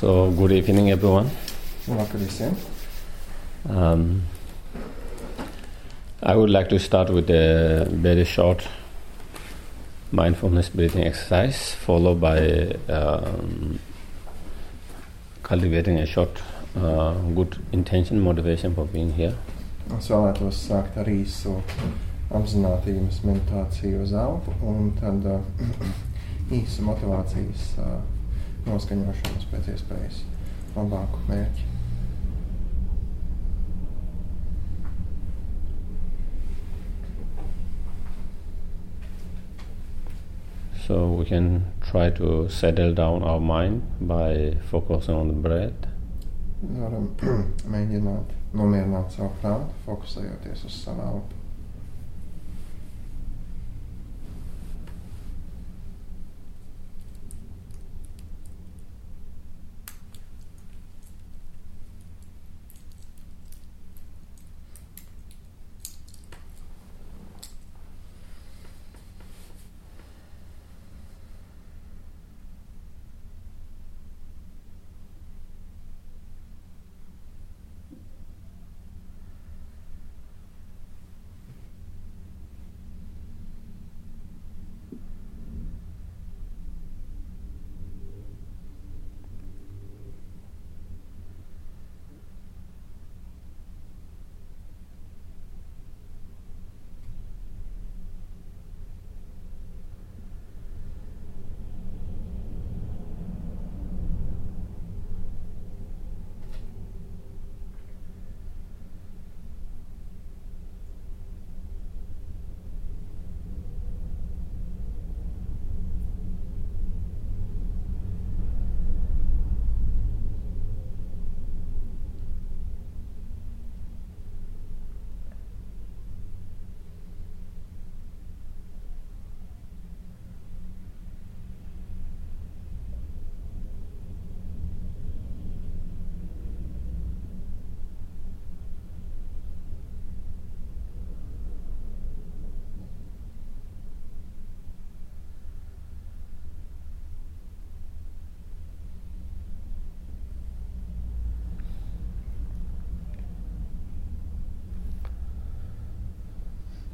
So, good evening, everyone. Um, I would like to start with a very short mindfulness breathing exercise, followed by um, cultivating a short, uh, good intention motivation for being here. Es vēlētos sākt ar īsu apziņotības meditāciju uz elpu un tad uh, īsu motivācijas uh, noskaņošanas pēc iespējas labāku mērķi. So, we can try to settle down our mind by focusing on the breath. Varam mēģināt nomierināt savu prātu, fokusējoties uz savu elpu.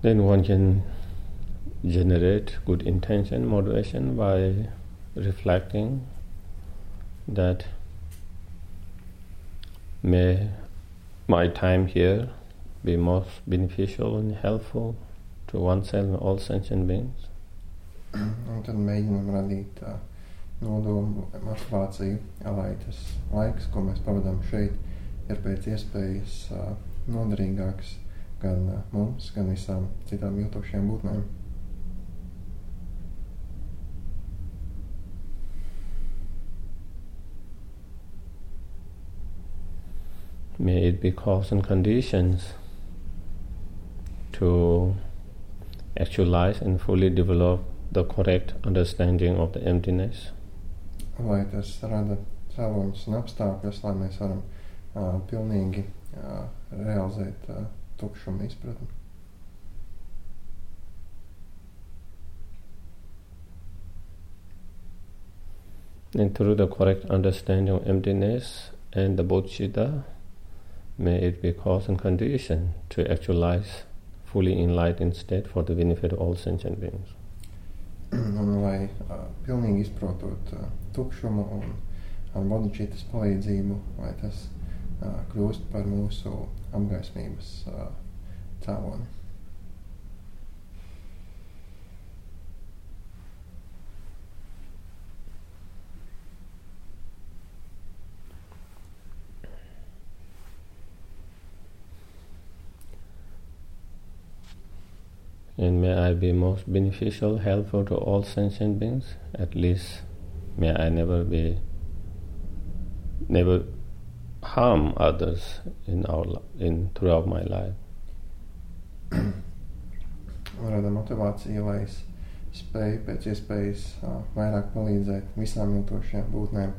Then one can generate good intention, motivation by reflecting that may my time here be most beneficial and helpful to oneself and all sentient beings. Un tad mēģinam radīt uh, nodomu, motivāciju, lai tas laiks, ko mēs pavadām šeit, ir pēc iespējas uh, noderīgāks gan uh, mums, gan visām citām jūtošajām būtnēm. May it be cause and conditions to actualize and fully develop the correct understanding of the emptiness. Lai tas rada cēloņus un apstākļus, lai mēs varam uh, pilnīgi uh, realizēt uh, And through the correct understanding of emptiness and the bodhicitta, may it be cause and condition to actualize fully enlightened state for the benefit of all sentient beings. un lai uh, pilnīgi izprotot uh, tukšumu un ar bodhičītas palīdzību, lai tas kļūst par mūsu apgaismības cēloni. And may I be most beneficial, helpful to all sentient beings. At least may I never be, never harm others in our in throughout my life. Rada motivācija, lai es spēju pēc iespējas uh, vairāk palīdzēt visām jūtošajām būtnēm,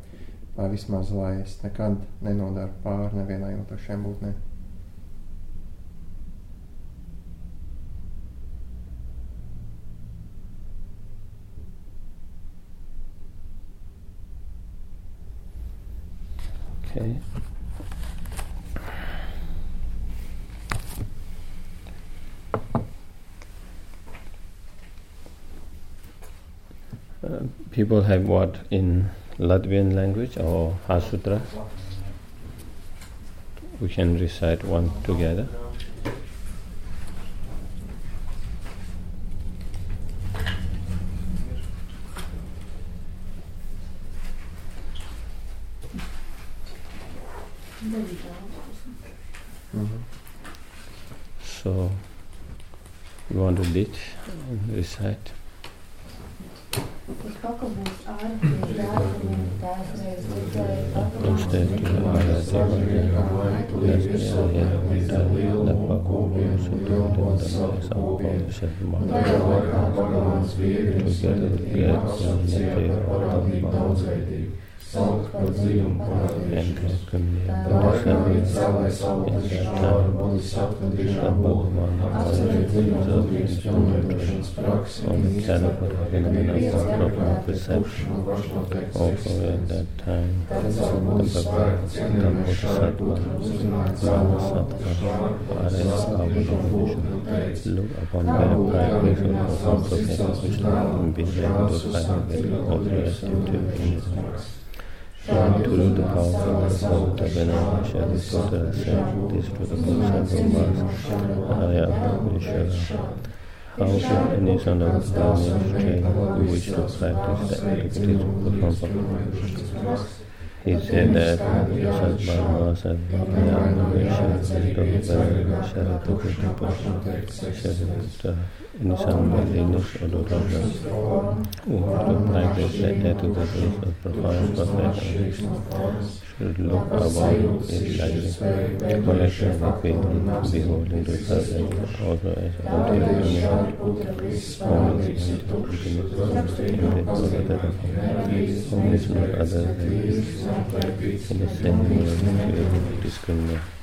vai vismaz lai es nekad nenodaru pāri nevienai jūtošajām būtnēm. Okay. People have what in Latvian language or Heart Sutra? We can recite one together. Saukt par dzīvumu parādīšanos, Sava je samo prišla, bodhisattva Diža Bhogma, azaretina dobrim stjome dušans prakse, nizam pravna perception over that time. The bodhisattva, manasattva, arrest our vision. Look upon the practice of the forms of which have been able to find the alternative in the savu būtu spēku Bhagavad cienījums šādi Bodhisattva, būtu uzrunāt savu Mahasattva, pārējais Avadavadisha, teica. look upon their practice of the persons which have been able to find insan readiness or to progress. Who have to practice the attitudes of profound perfection should look about it lightly, collecting the people, beholding to perfection also as ultimate unity, oneness and discrimination.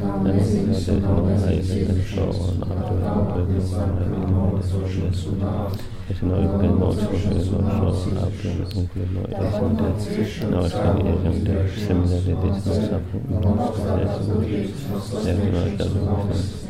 nezinu un aizmiršu un atvainojos un nevienmodzošies un nāvis. Es no nevienmodzošies un nāvis un atvainojos un dēļ. Nāvis kā vīriešam dēļ, seminārieties no sapņu, mums kādies un dēļ. Nevienmodzošies un nāvis.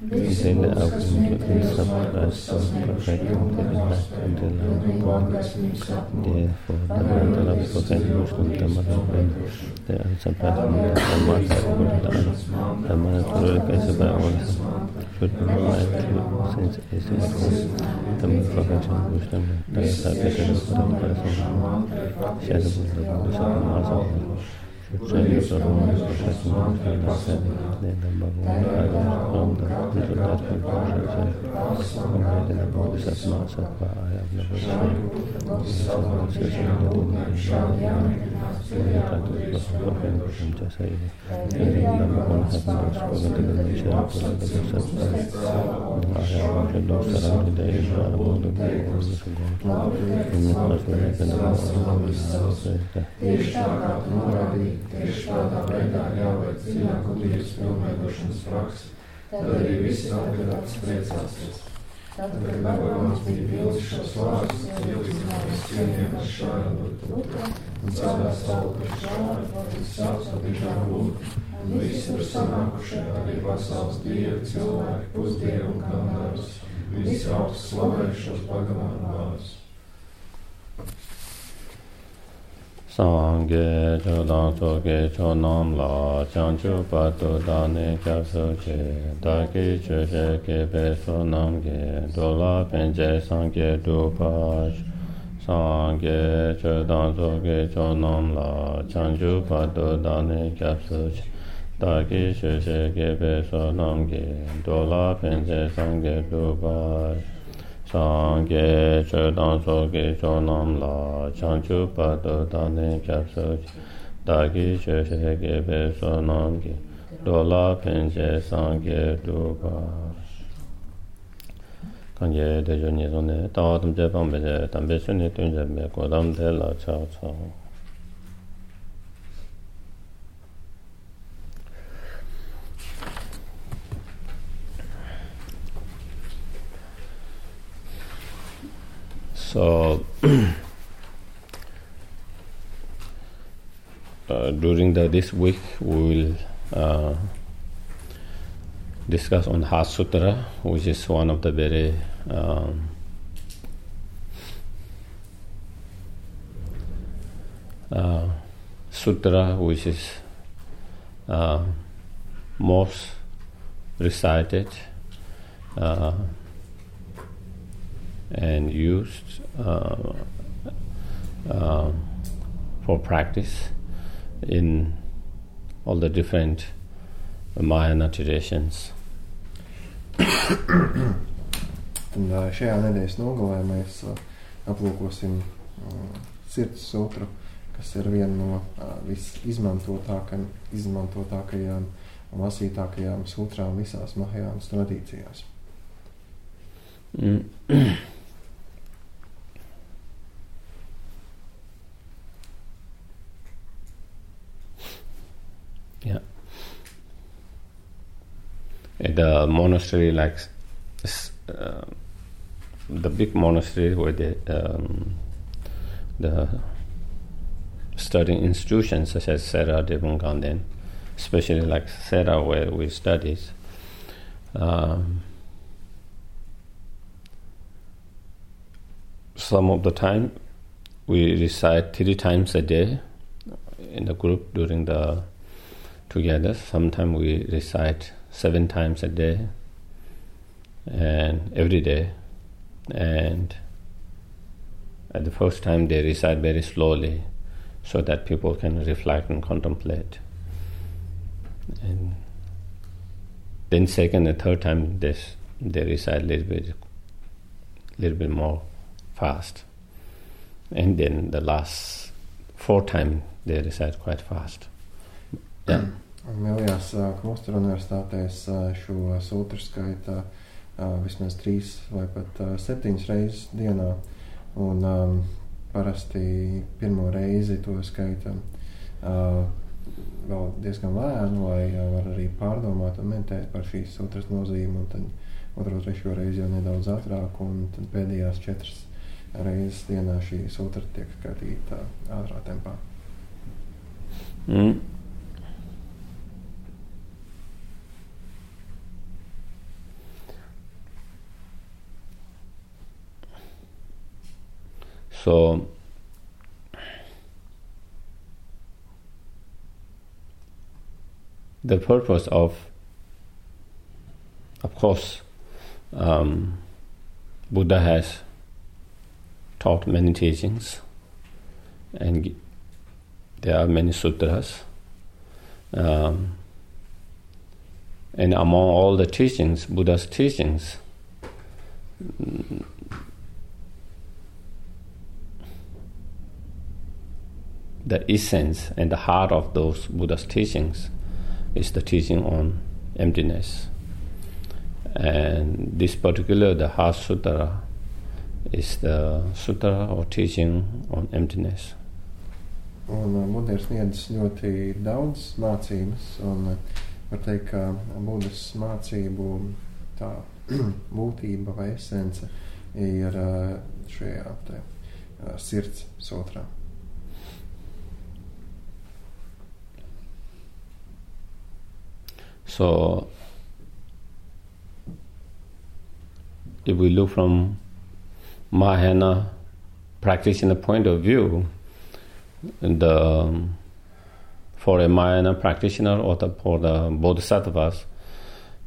die Seele auch unter unserer Leistung Verreckung der Inhalt und der Lagerung, der vor der Mandala Verreckung und der Malawen, der Ansapaten und der Samata und der der Manatol Geise bei uns, Schütten und Leib, Sins, Ese und Groß, der Manatol Geise bei uns, der Sapaten und der Manatol Geise bei uns, der Sapaten und der Manatol Geise bei uns, Железородный Шатманка Дасана Недамарунная Рамда Гурдатхи Бажаджа Умедина Бодхисатма Сатва Аявна Васвай Сатва Сатва Сатва Сатва tad arī visi atgadāts priecāsies. Tad, kad Bhagavans bija vilcis šos vārdus, ielīdzinājums cienījums šādu putra un tādā saulka šādu, sāks patiešām būt. Un visi tur sanākušie arī pasaules dievi, cilvēki, pusdievi un kandārs. Visi augsts slavējušos Bhagavānu vārdus. sāṅgē chūdāṅ sūkē chūnāṁ lā chāṅ chū pātū dāni kyā sūkē dākī chūshē kē pē sūnāṁ kē dōlā pēñcē sāṅgē dūpāṣ sāṅgē chūdāṅ sūkē chūnāṁ lā chāṅ chū pātū dāni kyā sūkē dākī chūshē kē pē sūnāṁ kē dōlā pēñcē sāṅgē dūpāṣ chāng kē chē tāng sō kē chō nām lā chāng chū pā tō tāng tēng kiāp sō chē tā kī chē shē kē pē sō nām kē tō lā pēn chē sāng kē tū pā kāng kē tē chō nī sō nē tā wā tam chē pāng pē chē tam pē shū nī tūñ chē pē kō tam tē lā chā chā. So uh, during the, this week we will uh, discuss on Heart Sutra, which is one of the very um, uh, sutra which is uh, most recited. Uh, and used for practice in all the different Mahayana traditions. Un šajā nedēļas nogalē mēs aplūkosim sirds sutru, kas ir viena no visizmantotākajām, izmantotākajām un lasītākajām sutrām visās Mahajānas tradīcijās. Mm. Yeah. The monastery, like uh, the big monastery where the um, the studying institutions such as Sera Drepung Ganden, especially like Sera where we study, um, some of the time we recite three times a day in the group during the together. Sometimes we recite seven times a day and every day. And at the first time, they recite very slowly so that people can reflect and contemplate. And then, second and third time, they, they recite a little bit, little bit more fast. And then the last four time, they recite quite fast. Jā. Lielajās Klostera universitātēs šo sutru skaita vismaz trīs vai pat septiņas reizes dienā. Un um, parasti pirmo reizi to skaita uh, vēl diezgan lēni, lai uh, var arī pārdomāt un mentēt par šīs sutras nozīmi. Tad otro, trešo reizi jau nedaudz ātrāk, un pēdējās četras reizes dienā šī sutra tiek skaitīta ātrā tempā. Mm. So, the purpose of, of course, um, Buddha has taught many teachings, and there are many sutras. Um, and among all the teachings, Buddha's teachings, the essence and the heart of those Buddha's teachings is the teaching on emptiness. And this particular, the Heart Sutra, is the sutra or teaching on emptiness. Un uh, Buda ir sniedzis ļoti daudz mācības, un uh, var teikt, ka Budas mācību tā būtība vai esence ir uh, šajā te, sirds sutrā. So, if we look from Mahayana practitioner point of view, the um, for a Mahayana practitioner or the, for the bodhisattvas,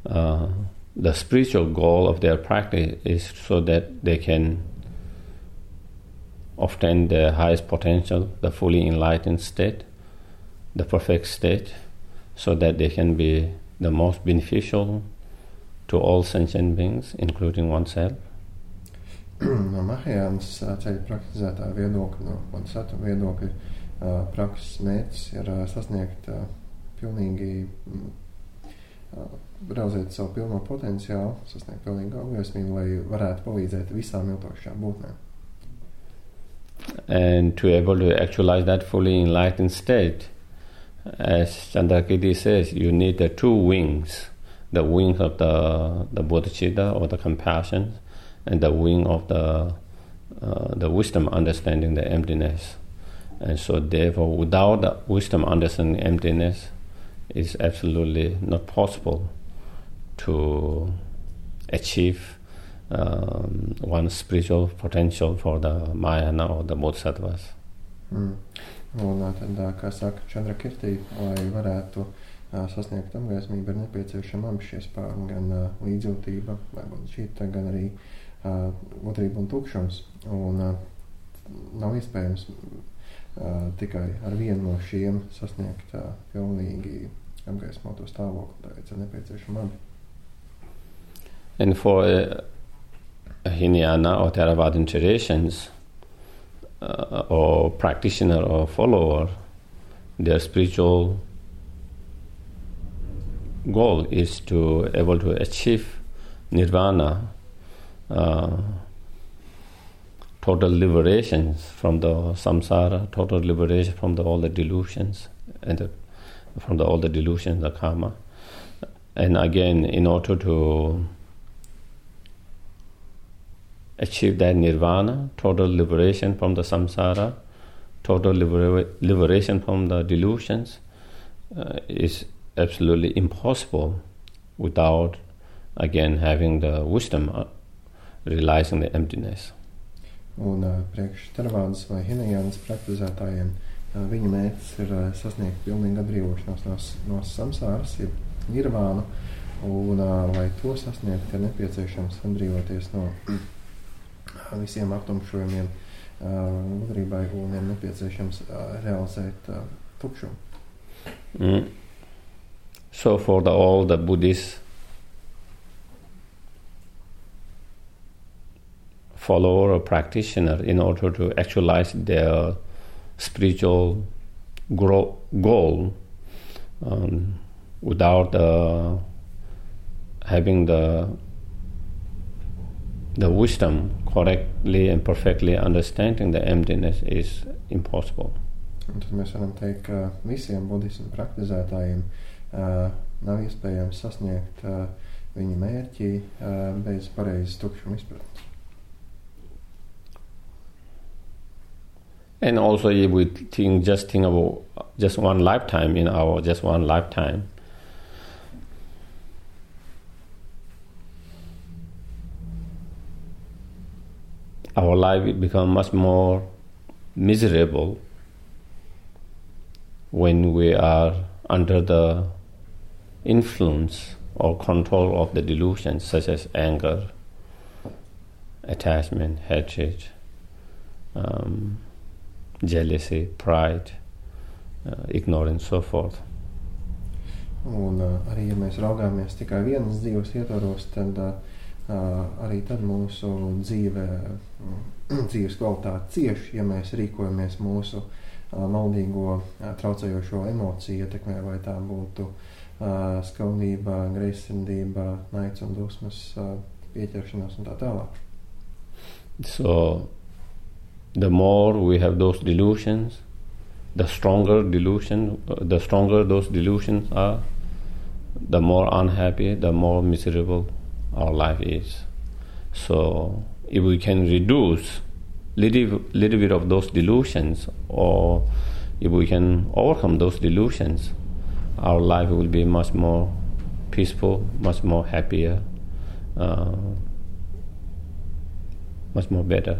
uh, the spiritual goal of their practice is so that they can obtain the highest potential, the fully enlightened state, the perfect state, so that they can be the most beneficial to all sentient beings, including oneself. no Mahajānas ceļa praktizētāja viedokļa, no Mansata viedokļa, prakses mērķis ir sasniegt pilnīgi, realizēt savu pilno potenciālu, sasniegt pilnīgu apgaismību, lai varētu palīdzēt visām iltošajām būtnēm. And to able to actualize that fully enlightened state, as Chandrakirti says, you need the two wings the wing of the, the bodhicitta or the compassion, and the wing of the, uh, the wisdom understanding the emptiness. And so, therefore, without the wisdom understanding emptiness, it's absolutely not possible to achieve um, one's spiritual potential for the Mahayana or the Bodhisattvas. Mm. Un tad, kā saka Čandra Kirtī, lai varētu sasniegt apgaismību, ir nepieciešama abi šie spārni, gan līdzjūtība, vai šķita, gan arī gudrība un tukšums. Un nav iespējams tikai ar vienu no šiem sasniegt pilnīgi apgaismoto stāvokli, tāpēc ir nepieciešama abi. And for uh, Hinayana or Theravadan traditions, uh, or practitioner or follower, their spiritual goal is to able to achieve nirvana, uh, total liberation from the samsara, total liberation from the, all the delusions and the, from the, all the delusions, the karma. And again, in order to achieve that nirvana, total liberation from the samsara, total libera- liberation from the delusions, uh, is absolutely impossible without, again, having the wisdom, uh, realizing the emptiness. Un uh, priekš Teravādas vai Hinajānas praktizētājiem uh, viņa mērķis ir uh, sasniegt pilnīgu atbrīvošanos no, no samsāras, jeb nirvānu, un, uh, lai to sasniegt, ir nepieciešams atbrīvoties no visiem aptumšojumiem gudrībai, ir nepieciešams realizēt tukšumu. Mm. So for the, all the Buddhist follower or practitioner, in order to actualize their spiritual goal, um, without uh, having the the wisdom correctly and perfectly understanding the emptiness is impossible. Un tad mēs varam teikt, ka visiem budismu praktizētājiem uh, nav iespējams sasniegt uh, viņa mērķi uh, bez pareizes tukšuma izpratnes. And also, if we think just think about just one lifetime in our just one lifetime, life will become much more miserable when we are under the influence or control of the delusions such as anger, attachment, hatred, um, jealousy, pride, uh, ignorance, so forth. Un uh, arī, ja mēs raugāmies tikai vienas dzīves ietvaros, tad uh, arī tad mūsu dzīve, dzīves kvalitāte cieši, ja mēs rīkojamies mūsu maldīgo, traucējošo emociju ietekmē, vai tā būtu skaudība, greizsirdība, naids un dusmas, pieķeršanās un tā tālāk. So, the more we have those delusions, the stronger delusion, the stronger those delusions are, the more unhappy, the more miserable our life is. So if we can reduce little, little bit of those delusions or if we can overcome those delusions, our life will be much more peaceful, much more happier, uh, much more better.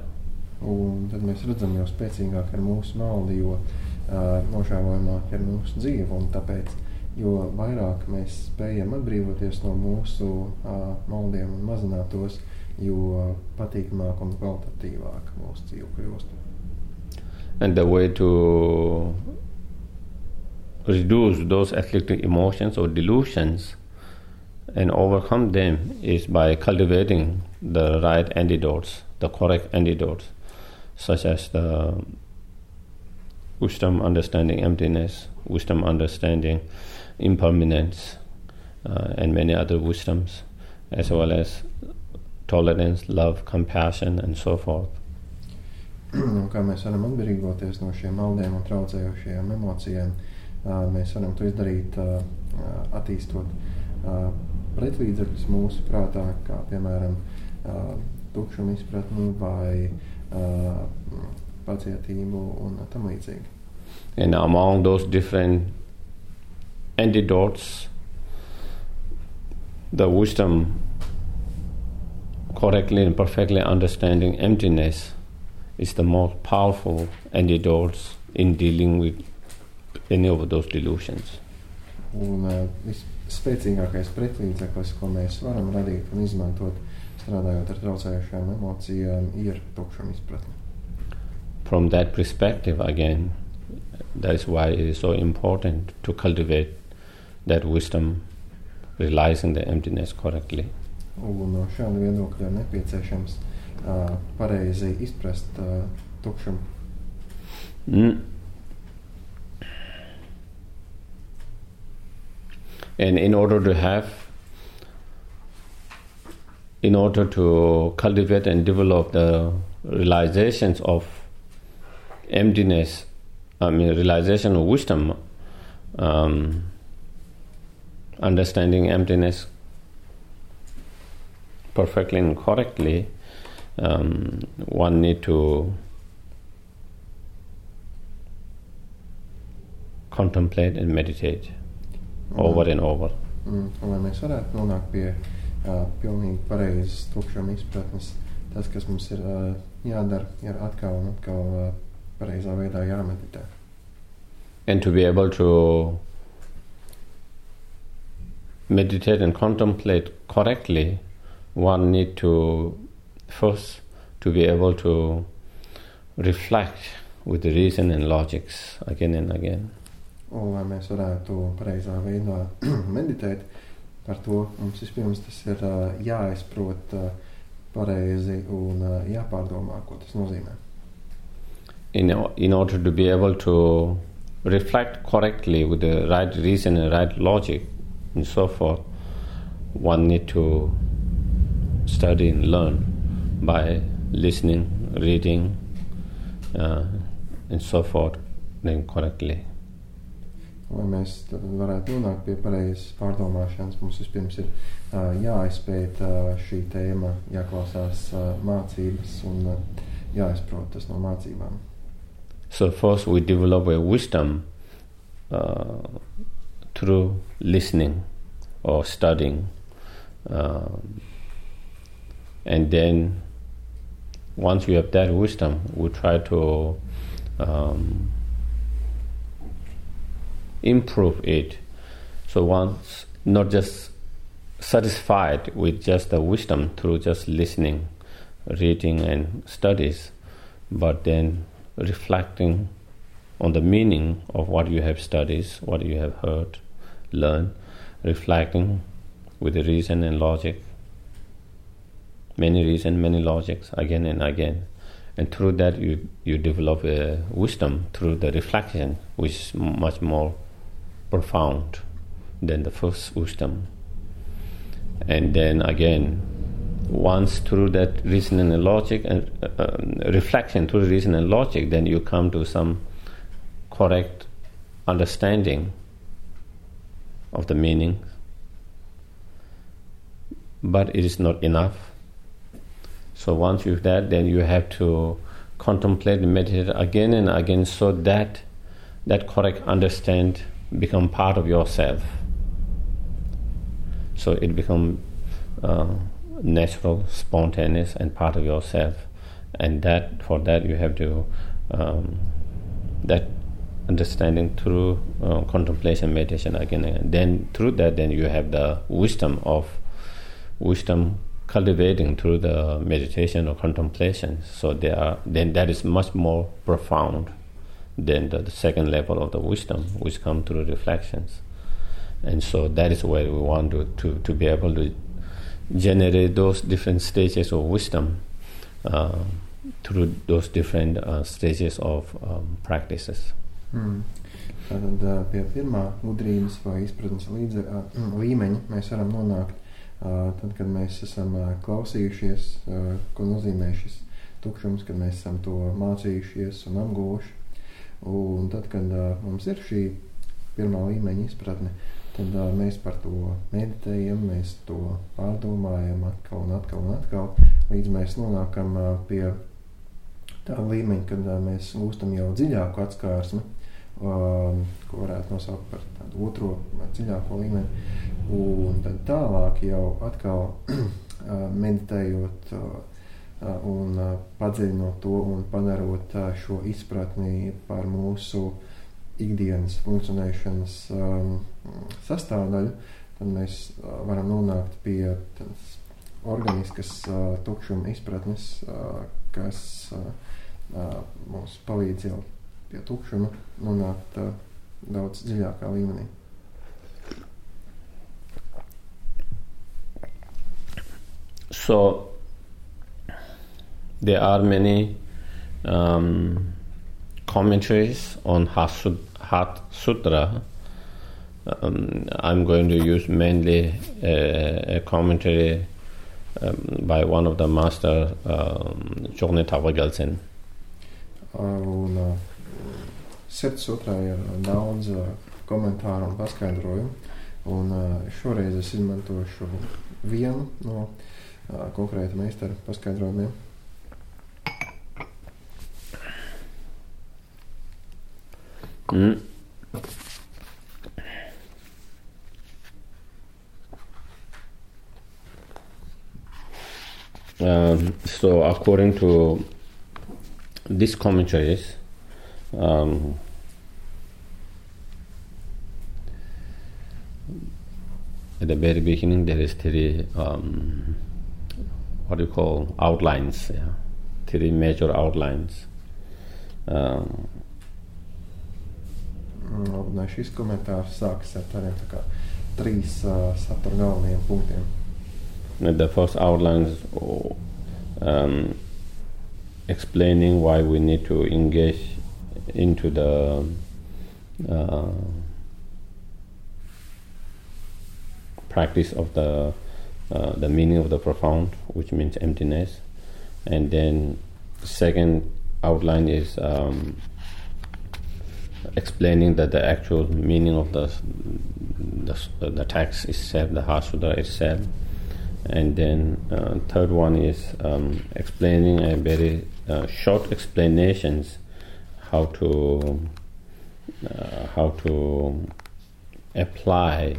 Un tad mēs redzam, jo spēcīgāk ir mūsu maldi, jo uh, nožēlojamāk ir mūsu dzīve. Tāpēc jo vairāk mēs spējam atbrīvoties no mūsu uh, maldiem un mazināt tos, jo patīkamāk un kvalitatīvāk mūsu dzīve kļūst. And the way to reduce those afflicting emotions or delusions and overcome them is by cultivating the right antidotes, the correct antidotes, such as the wisdom understanding emptiness, wisdom understanding impermanence, uh, and many other wisdoms, as well as tolerance, love, compassion, and so forth. Un kā mēs varam atbrīvoties no šiem maldiem un traucējošajām emocijām, mēs varam to izdarīt, attīstot pretlīdzekļus mūsu prātā, kā piemēram tukšumu izpratni vai pacietību un tam līdzīgi. And among those different antidotes, the wisdom correctly and perfectly understanding emptiness is the most powerful antidote in dealing with any of those delusions. Un uh, visspēcīgākais ko mēs varam radīt un izmantot, strādājot ar traucējušām emocijām, ir izpratne. From that perspective, again, that is why it is so important to cultivate that wisdom, realizing the emptiness correctly. Un no šāda viedokļa ir nepieciešams uh, pareizi izprast uh, tukšumu. Mm. And in order to have, in order to cultivate and develop the realizations of emptiness, I mean, realization of wisdom, um, understanding emptiness perfectly and correctly, um, one need to contemplate and meditate mm. over and over. Mm. Lai mēs varētu nonākt pie uh, pilnīgi pareizas tukšuma izpratnes, tas, kas mums ir uh, jādara, ir atkal un atkal uh, pareizā veidā jāmeditē. And to be able to meditate and contemplate correctly, one need to first to be able to reflect with the reason and logics again and again. Un, mēs varētu pareizā veidā meditēt par to, mums vispirms tas ir jāizprot pareizi un jāpārdomā, ko tas nozīmē. In, in order to be able to reflect correctly with the right reason and right logic and so forth, one need to study and learn by listening, reading, uh, and so forth, then correctly. Lai mēs varētu nonākt pie pareizas pārdomāšanas, mums vispirms ir uh, jāizpēta uh, šī tēma, jāklausās mācības un jāizprot tas no mācībām. So first we develop a wisdom uh, through listening or studying. Um, and then once we have that wisdom, we try to um, improve it. So once not just satisfied with just the wisdom through just listening, reading, and studies, but then reflecting on the meaning of what you have studied, what you have heard, learned, reflecting with the reason and logic, many reason, many logics, again and again. And through that, you, you develop a wisdom through the reflection, which is much more profound than the first wisdom. And then again, once through that reason and logic and uh, um, reflection through reason and logic, then you come to some correct understanding of the meaning. But it is not enough. So once you've that, then you have to contemplate and meditate again and again so that that correct understand become part of yourself. So it become uh, natural, spontaneous, and part of yourself. And that for that you have to um, that understanding through uh, contemplation, meditation again, and then through that, then you have the wisdom of wisdom cultivating through the meditation or contemplation. So they are then that is much more profound than the, the second level of the wisdom, which come through reflections. And so that is where we want to, to, to be able to generate those different stages of wisdom uh, through those different uh, stages of um, practices. Mm. Tātad uh, pie pirmā gudrības vai izpratnes līdze, uh, līmeņa mēs varam nonākt uh, tad, kad mēs esam klausījušies, ko nozīmē šis tukšums, kad mēs esam to mācījušies un apguvuši. Un tad, kad mums ir šī pirmā līmeņa izpratne, tad uh, mēs par to meditējam, mēs to pārdomājam atkal un atkal un atkal, līdz mēs nonākam uh, pie tā līmeņa, kad uh, mēs gūstam jau dziļāku atskārsmi, um, ko varētu nosaukt par tādu otro vai dziļāko līmeni. Un tad tālāk jau atkal meditējot un padziļinot to un padarot šo izpratni par mūsu ikdienas funkcionēšanas um, sastāvdaļu, tad mēs uh, varam nonākt pie tādas organiskas uh, tukšuma izpratnes, uh, kas uh, uh, mums palīdz jau pie tukšuma nonākt uh, daudz dziļākā līmenī. So there are many um, commentaries on Hat Sutra. Um, I'm going to use mainly a, a commentary um, by one of the master, um, Jogne Tavagelsen. Un uh, sirds sutrā ir daudz uh, komentāru un paskaidrojumu. Un uh, šoreiz es izmantošu vienu no uh, konkrēta meistara paskaidrojumiem. Mm. Um, so, according to these commentaries, um, at the very beginning, there is three um, what do you call outlines, yeah? three major outlines. Um, Šis komentārs sākas ar tādiem tā trīs uh, satura galvenajiem punktiem. The first outline is um, explaining why we need to engage into the uh, practice of the uh, the meaning of the profound, which means emptiness, and then second outline is um, explaining that the actual meaning of the the, the text itself, the Heart Sutra itself, and then uh, third one is um, explaining a very uh, short explanations how to uh, how to apply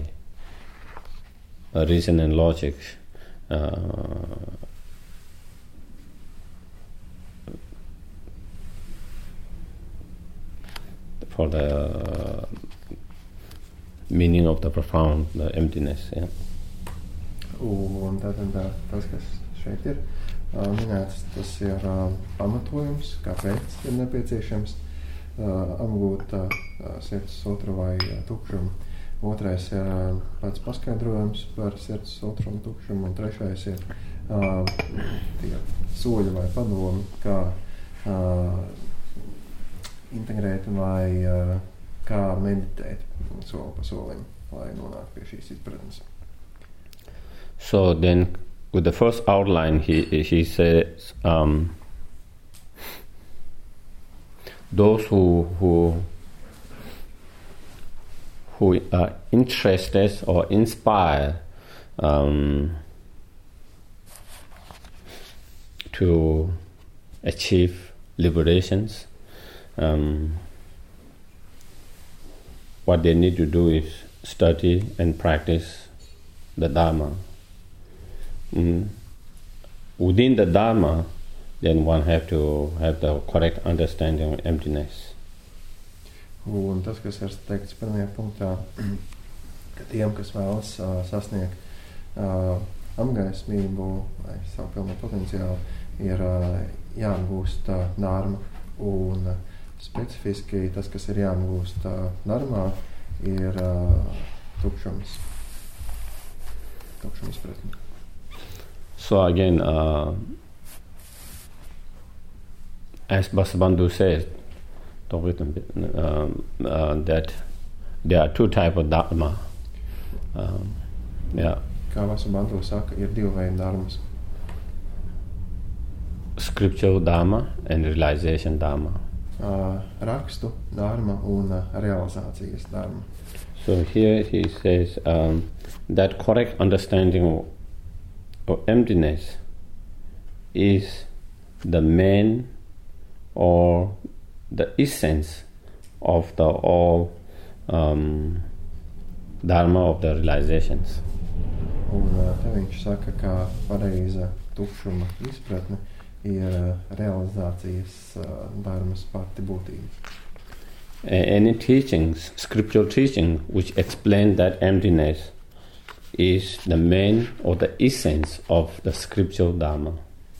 reason and logic for the meaning of the profound, the emptiness. Yeah. Un tātad tā, tas, kas šeit ir minēts, tas ir pamatojums, kāpēc ir nepieciešams apgūt sirds otru vai tukšumu. Otrais ir pats paskaidrojums par sirds otru un tukšumu, un trešais ir tie soļi vai padomi, kā integrēt vai uh, kā meditēt soli pa solim, lai nonāktu pie šīs izpratnes. So then, with the first outline, he he says, um, those who who who are interested or inspired um, to achieve liberations um, what they need to do is study and practice the Dharma. Mm. Within the Dharma, then one have to have the correct understanding of emptiness. Un tas, kas ir teikts pirmajā punktā, ka tiem, kas vēlas uh, sasniegt uh, apgaismību vai savu pilno potenciālu, ir uh, jāapgūst uh, dārma un uh, specifiski tas, kas ir uh, darbā, ir tukšums. Tukšums izpratne. So again, uh, as Basabandhu says, um, uh, that there are two types of dharma. Um, yeah. Kā Vasabandhu saka, ir divi veidi dharmas. Scriptural dharma and realization dharma. Uh, rakstu dharma un uh, realizācijas dharma. So here he says um, that correct understanding of emptiness is the main or the essence of the all um, dharma of the realizations. Un te viņš saka, ka pareiza tukšuma izpratne ir realizācijas dharmas pati būtība. Any teachings, scriptural teaching, which explain that emptiness is the main or the essence of the scriptural dharma.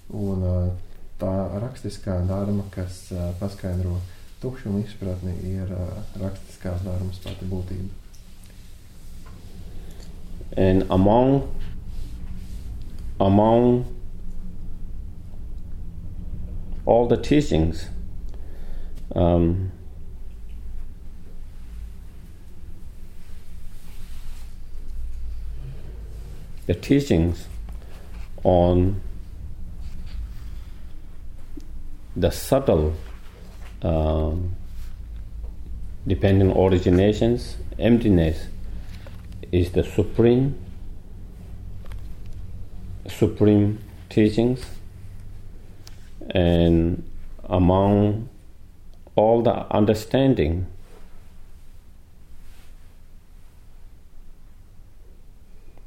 Un tā rakstiskā dārma, kas paskaidro tukšumu izpratni, ir rakstiskās dārmas pati būtība. And among among all the teachings, um, the teachings on the subtle um, dependent originations, emptiness is the supreme supreme teachings and among all the understanding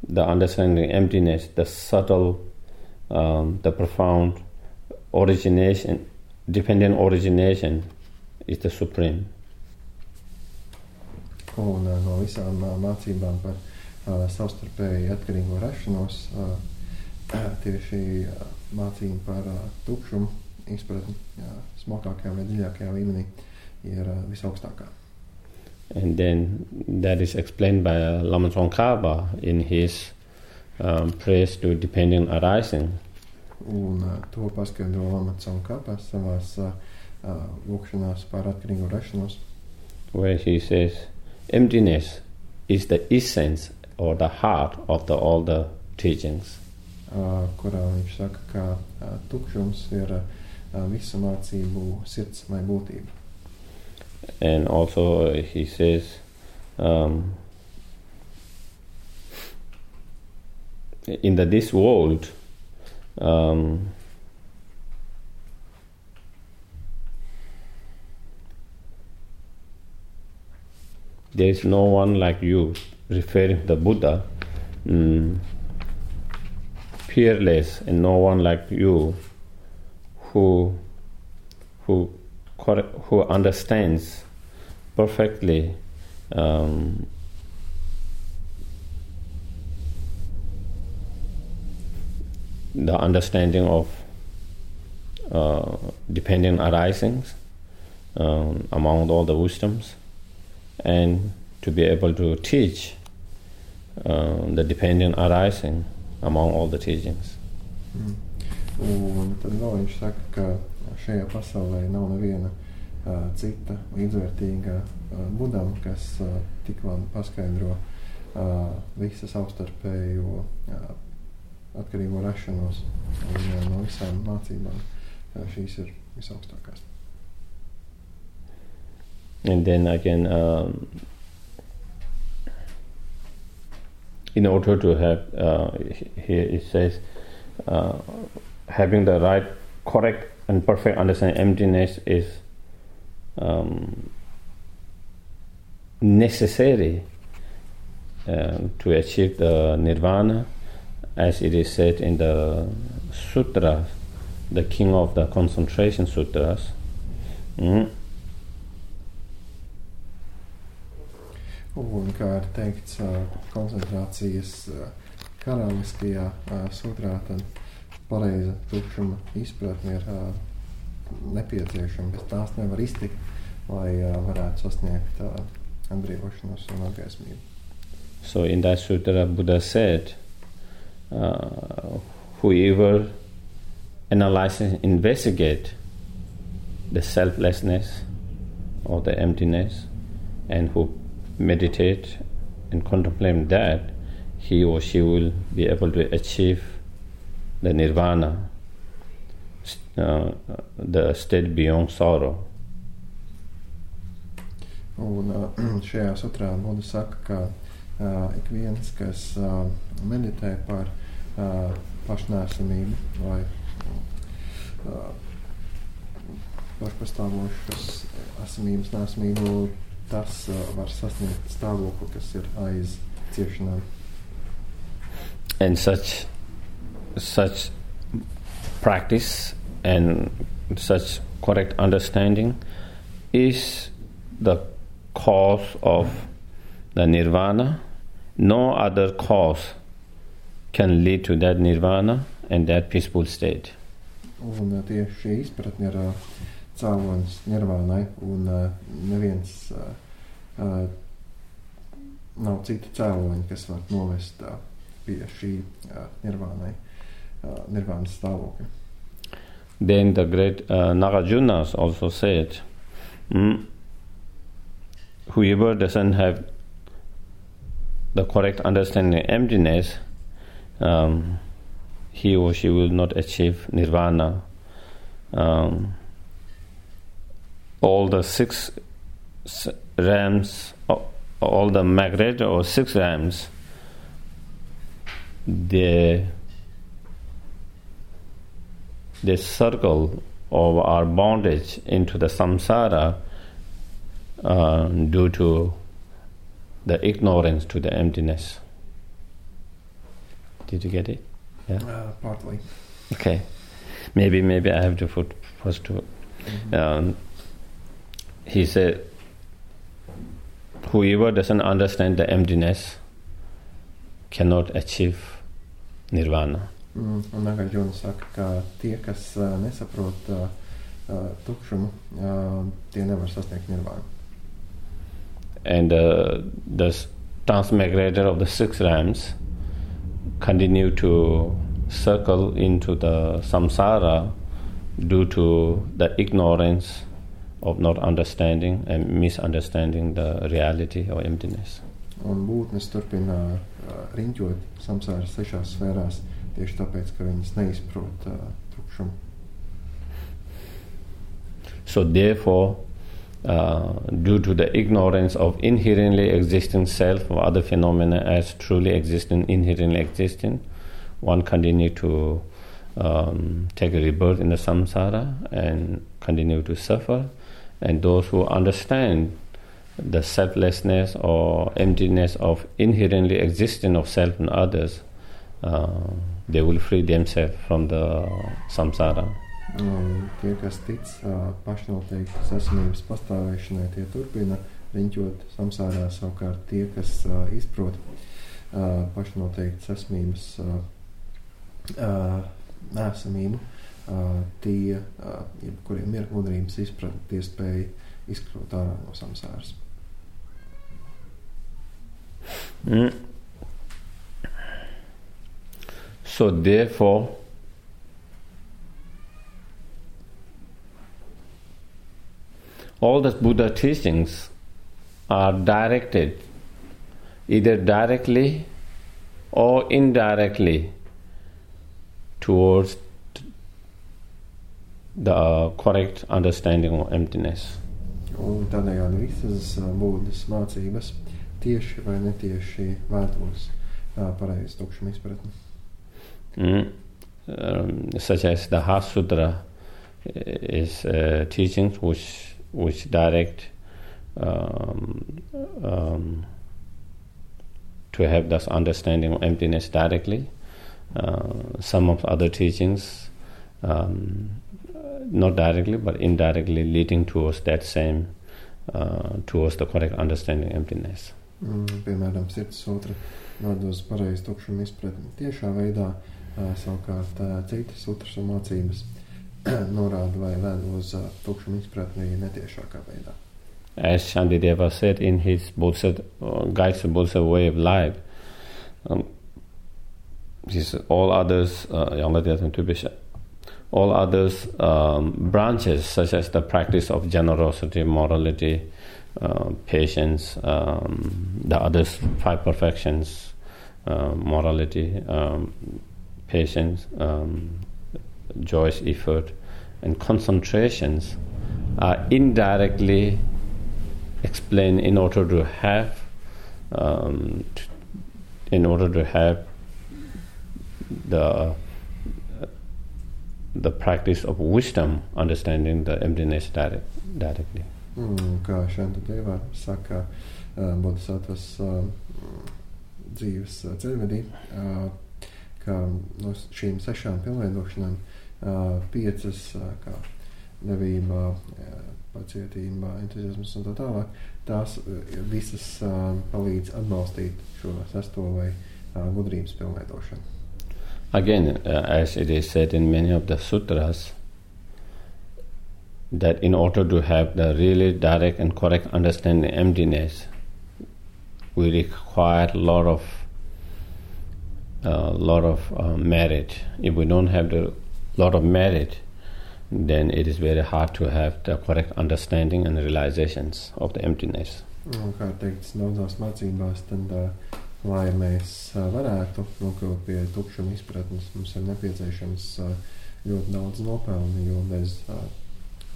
the understanding emptiness the subtle um, the profound origination dependent origination is the supreme. Un uh, no visām uh, mācībām par uh, tieši uh, mācība par uh, tukšumu izpratni uh, smagākajā vai dziļākajā līmenī ir uh, visaugstākā. And then that is explained by uh, Lama Tsongkhapa in his um, praise to dependent arising. Un uh, to paskaidro Lama Tsongkhapa savās uh, uh, lūkšanās par atkarīgu rašanos. Where he says, emptiness is the essence or the heart of the, all the teachings. Uh, kurā viņš saka, ka uh, tukšums ir uh, visu mācību sirds vai būtība. And also he says, um, in the, this world, um, there is no one like you, referring to the Buddha, mm, peerless, and no one like you who who who understands perfectly um, the understanding of uh, dependent arisings um, among all the wisdoms and to be able to teach uh, the dependent arising among all the teachings. Mm. Un tad vēl viņš saka, ka šajā pasaulē nav neviena uh, cita līdzvērtīga uh, budam, kas uh, tik labi paskaidro uh, visas savstarpējo uh, atkarīgo rašanos. Un uh, no visām mācībām uh, šīs ir visaugstākās. And then again, um, in order to have, uh, here it says, uh, having the right, correct, and perfect understanding emptiness is um, necessary um, to achieve the nirvana, as it is said in the sutras, the king of the concentration sutras. Mm. Kā teikts koncentrācijas karaliskajā sutrā, tad pareiza tukšuma izpratne ir nepieciešama. Tās nevar iztikt. lai varētu sasniegt atbrīvošanos un. So in that sutra, Buddha said, uh, whoever analyzes, investigate the selflessness or the emptiness, and who meditate and contemplate that, he or she will be able to achieve the nirvana, uh, the state beyond sorrow. Un uh, šajā sutrā Buda saka, ka uh, ik viens, kas uh, meditē par uh, pašnēsamību vai uh, pašpastāvošas esamības nesamību, tas uh, var sasniegt stāvokli, kas ir aiz ciešanām. And such such practice and such correct understanding is the cause of the nirvana. No other cause can lead to that nirvana and that peaceful state. Un uh, tieši šī izpratne ir uh, cēlonis nirvānai, un uh, neviens uh, uh, nav cēloņi, kas var novest pie šī nirvānai, nirvānas stāvokļa. Then the great uh, Nagarjunas also said, mm, whoever doesn't have the correct understanding of emptiness, um, he or she will not achieve nirvana. Um, all the six realms, all the magret or six realms, they they circle of our bondage into the samsara uh, due to the ignorance to the emptiness. Did you get it? Yeah. Uh, partly. Okay. Maybe maybe I have to put first to um, he said whoever doesn't understand the emptiness cannot achieve nirvana. Mm, un saka, ka tie, kas uh, nesaprot uh, uh, tukšumu, uh, tie nevar sasniegt nirvānu. And uh, the transmigrator of the six realms continue to circle into the samsara due to the ignorance of not understanding and misunderstanding the reality or emptiness. Un būtnes turpina uh, riņķot samsāras sešās sfērās tieši tāpēc, ka viņas neizprot uh, tukšumu. So, therefore, uh, due to the ignorance of inherently existing self or other phenomena as truly existing, inherently existing, one continue to um, take a rebirth in the samsara and continue to suffer. And those who understand the selflessness or emptiness of inherently existing of self and others, uh, they will free themselves from the samsara. Un tie, kas tic uh, pašnoteiktas esamības pastāvēšanai, tie turpina riņķot samsārā. Savukārt tie, kas uh, izprot uh, pašnoteiktas esamības uh, uh, nesamību, uh, tie, uh, kuriem ir gudrības izpratne, tie spēj izkļūt ārā no samsāras. Mm. So therefore, all the Buddha teachings are directed either directly or indirectly towards the correct understanding of emptiness. Un tādējādi visas uh, būdas mācības tieši vai netieši vētos uh, pareizi tukšumu izpratni. Mm. Um, such as the Heart Sutra is uh, teachings which which direct um, um, to have this understanding of emptiness directly. Uh, some of other teachings, um, not directly but indirectly, leading towards that same, uh, towards the correct understanding of emptiness. Mm, piemēram, sirds sutra nod uz pareizu tukšumu izpratni tiešā veidā, uh, savukārt uh, citas sutras un mācības norāda vai ved uz uh, tukšumu izpratni netiešākā veidā. as Shantideva said in his Bodhisattva, uh, Guides to Bodhisattva Way of Life, um, all others, uh, all others um, branches, such as the practice of generosity, morality, uh, patience, um, the other five perfections, uh, morality, um, patience, um, joyous effort, and concentrations are indirectly explained in order to have um, in order to have the the practice of wisdom understanding the emptiness direct, directly. Mm, kā Šanta Deva saka, uh, Bodhisattvas uh, dzīves uh, ceļvedī, uh, ka no šīm sešām pilnveidošanām uh, piecas, uh, kā devība, uh, pacietība, entuziasms un tā tālāk, tās uh, visas uh, palīdz atbalstīt šo sesto vai uh, gudrības pilnveidošanu. Again, uh, as it is said in many of the sutras, that in order to have the really direct and correct understanding of emptiness, we require a lot of uh, lot of uh, merit. If we don't have the lot of merit, then it is very hard to have the correct understanding and realizations of the emptiness. Kā teikts daudzās mācībās, tad, uh, lai mēs varētu nokļūt pie tukšuma izpratnes, mums ir nepieciešams ļoti daudz nopelnu, jo bez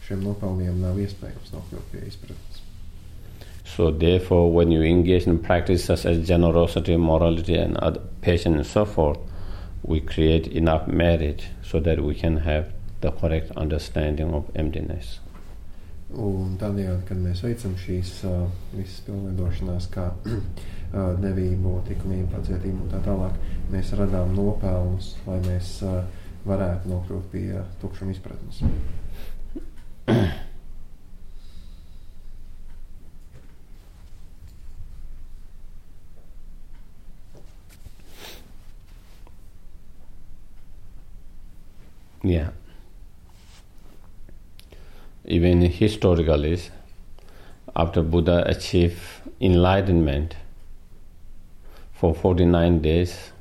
šiem nopelniem nav iespējams nokļūt pie izpratnes. So therefore, when you engage in practices such as generosity, morality, and other, patience and so forth, we create enough merit so that we can have the correct understanding of emptiness. Un tādējādi, kad mēs veicam šīs uh, visas pilnveidošanās, kā uh, devību, likumību, pacietību un tā tālāk, mēs radām nopelnus, lai mēs uh, varētu nokļūt pie tukšuma izpratnes. yeah. Even historically, after Buddha achieved enlightenment, for 49 days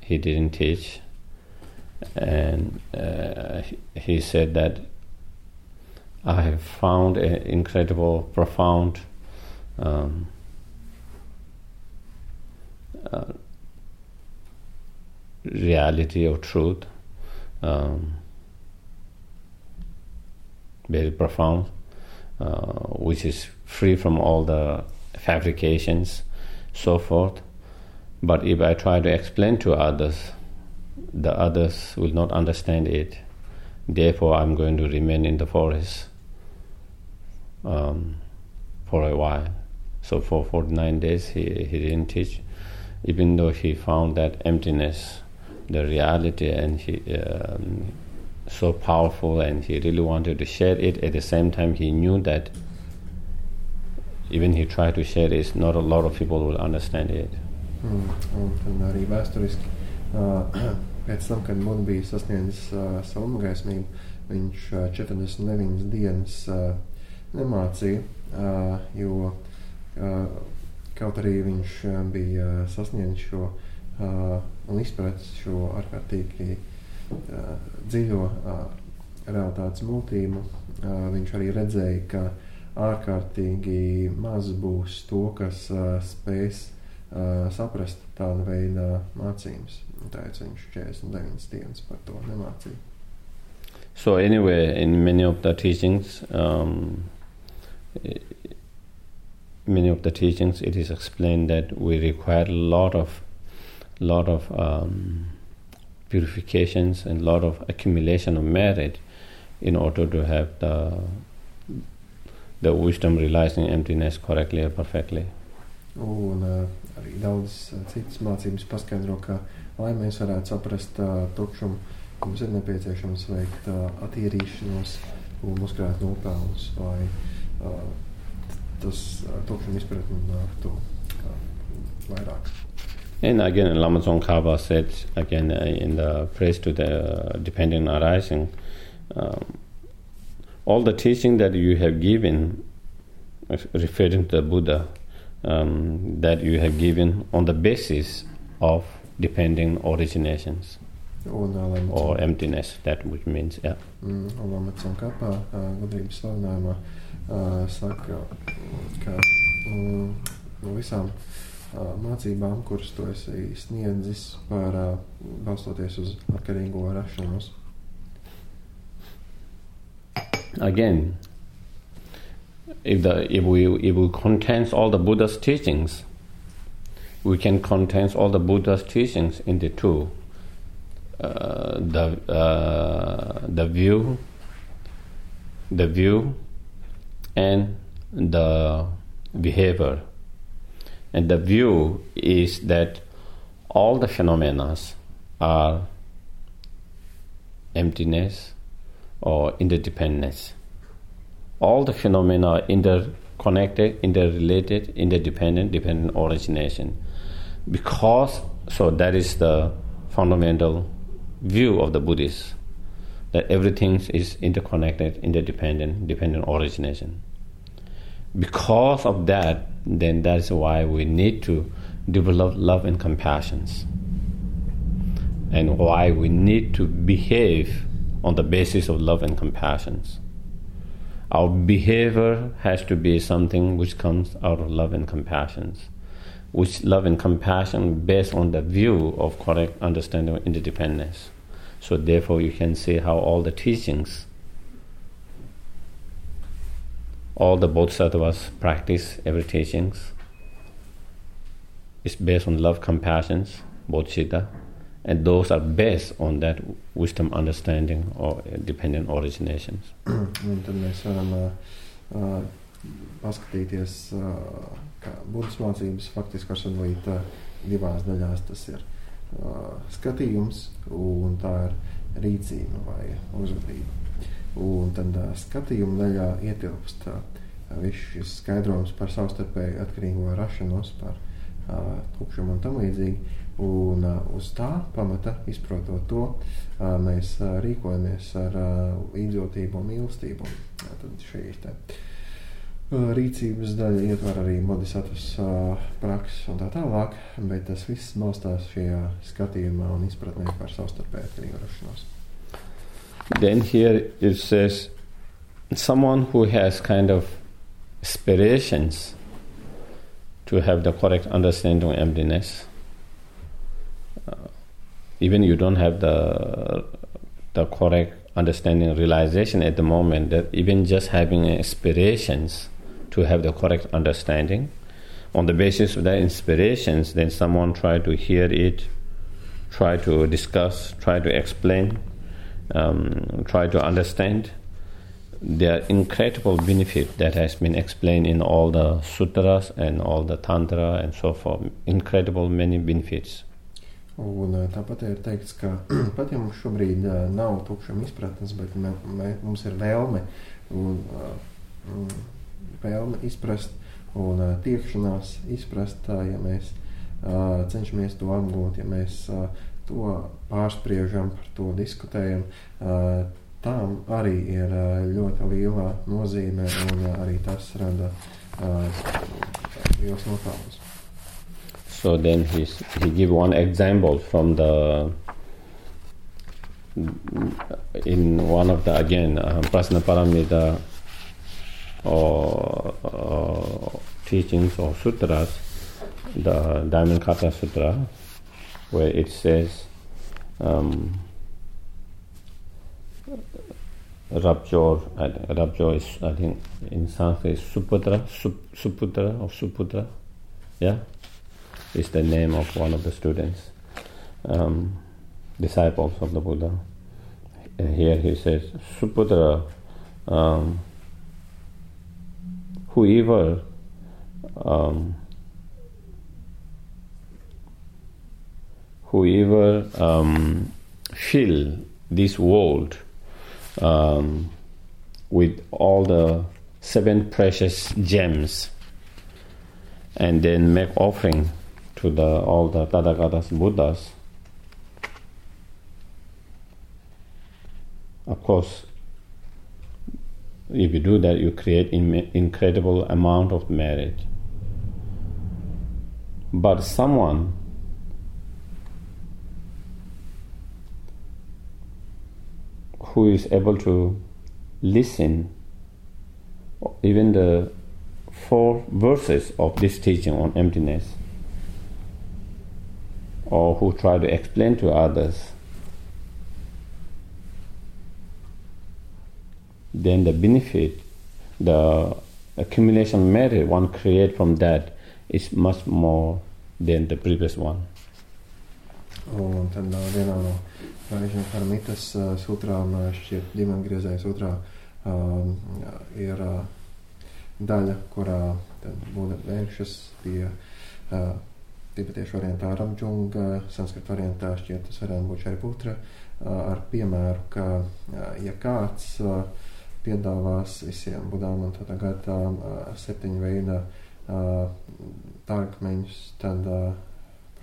he didn't teach. And uh, he said that I have found an incredible, profound um, uh, reality of truth, um, very profound, uh, which is free from all the fabrications, so forth. But if I try to explain to others, the others will not understand it. Therefore, I'm going to remain in the forest um, for a while. So for 49 days, he, he didn't teach, even though he found that emptiness, the reality, and he um, so powerful, and he really wanted to share it. At the same time, he knew that even he tried to share it, not a lot of people will understand it. Mm, un tad arī vēsturiski, uh, pēc tam, kad Buda bija sasniedzis uh, savu gaismību, viņš uh, 49 dienas uh, nemācīja, uh, jo uh, kaut arī viņš uh, bija sasniedzis šo uh, un izpratis šo ārkārtīgi uh, dziļo uh, realitātes uh, viņš arī redzēja, ka ārkārtīgi maz būs to, kas spēs saprast tādu veidu mācības. Tāpēc viņš 49 dienas par to nemācīja. So anyway, in many of the teachings, um, many of the teachings, it is explained that we require a lot of, lot of um, purifications and a lot of accumulation of merit in order to have the the wisdom realizing emptiness correctly or perfectly. Un uh, arī daudz uh, citas mācības paskaidro, ka, lai mēs varētu saprast uh, tukšumu, mums ir nepieciešams veikt uh, attīrīšanos un uzkrāt nopelnus, lai uh, tas uh, tukšuma izpratni nāktu uh, vairāk. And again, Lama Tsongkhapa said again uh, in the praise to the uh, dependent arising, um, all the teaching that you have given referring to the Buddha, um, that you have given on the basis of depending originations Un, uh, or emptiness, that which means, yeah. Mm, un Lama Tsongkhapa uh, gudrības slavinājumā uh, saka, ka mm, no visām uh, mācībām, kuras tu esi sniedzis par balstoties uz atkarīgo rašanos. Again, if the if we if we contains all the Buddha's teachings, we can contains all the Buddha's teachings into two. Uh, the uh, the view, the view, and the behavior. And the view is that all the phenomena are emptiness or interdependence. All the phenomena are interconnected, interrelated, interdependent, dependent origination. Because, so that is the fundamental view of the Buddhists that everything is interconnected, interdependent, dependent origination. Because of that, then that's why we need to develop love and compassions, and why we need to behave on the basis of love and compassions. Our behavior has to be something which comes out of love and compassions, which love and compassion based on the view of correct understanding of interdependence. So therefore, you can see how all the teachings, all the bodhisattvas practice every teachings is based on love, compassions, bodhicitta, and those are based on that wisdom, understanding, or dependent originations. Tad mēs varam uh, uh, paskatīties, uh, kā Budas mācības faktiski var sadalīt uh, divās daļās. Tas ir uh, skatījums un tā ir rīcība vai uzvedība. Un tad uh, skatījuma daļā ietilpst uh, viss šis skaidrojums par savstarpēju atkarīgo rašanos, par uh, tukšumu un tam līdzīgi. Un uh, uz tā pamata, izprotot to, uh, mēs uh, rīkojamies ar uh, līdzjūtību un mīlestību. Tad šīs te, uh, rīcības daļa ietver arī bodhisattvas uh, prakses un tā tālāk, bet tas viss balstās šajā skatījumā un izpratnē par savstarpēju atkarīgu rašanos. Then here it says, someone who has kind of aspirations to have the correct understanding of emptiness, uh, even you don't have the the correct understanding realization at the moment that even just having aspirations to have the correct understanding on the basis of that inspirations then someone try to hear it try to discuss try to explain um, try to understand the incredible benefit that has been explained in all the sutras and all the tantra and so forth. Incredible many benefits. Un uh, tāpat ir teikts, ka pat ja mums šobrīd uh, nav tukšuma izpratnes, bet mē, mē, mums ir vēlme un uh, mm, vēlme izprast un uh, tiekšanās izprast, uh, ja mēs uh, cenšamies to apgūt, ja mēs uh, to pārspriežam, par to diskutējam, tām arī ir ļoti liela nozīme un arī tas rada liels nopelnus. So then he's, he give one example from the in one of the again uh, Prasna Paramita or, or teachings or sutras, the Diamond Kata Sutra, where it says. Um, Rapture, Rapture is I think in Sanskrit Suputra, Sup, Suputra or Suputra, yeah is the name of one of the students, um, disciples of the Buddha. Here he says, Suputra, um, whoever um, whoever um, fill this world um, with all the seven precious gems and then make offering to the all the Tathagatas Buddhas. Of course, if you do that, you create Im- incredible amount of merit. But someone who is able to listen even the four verses of this teaching on emptiness or who try to explain to others then the benefit the accumulation merit one create from that is much more than the previous one oh, uh, uh, Un tad uh, sutrām, uh, šķiet dimangriezēja sutrā, um, ir uh, daļa, kurā Buda vēršas pie uh, tibetiešu variantā Ramdžunga, sanskrit variantā šķiet tas varētu būt Šariputra, uh, ar piemēru, ka uh, ja kāds uh, piedāvās visiem budām un tādā gadā uh, septiņu veidā uh, tārkmeņus, tad uh,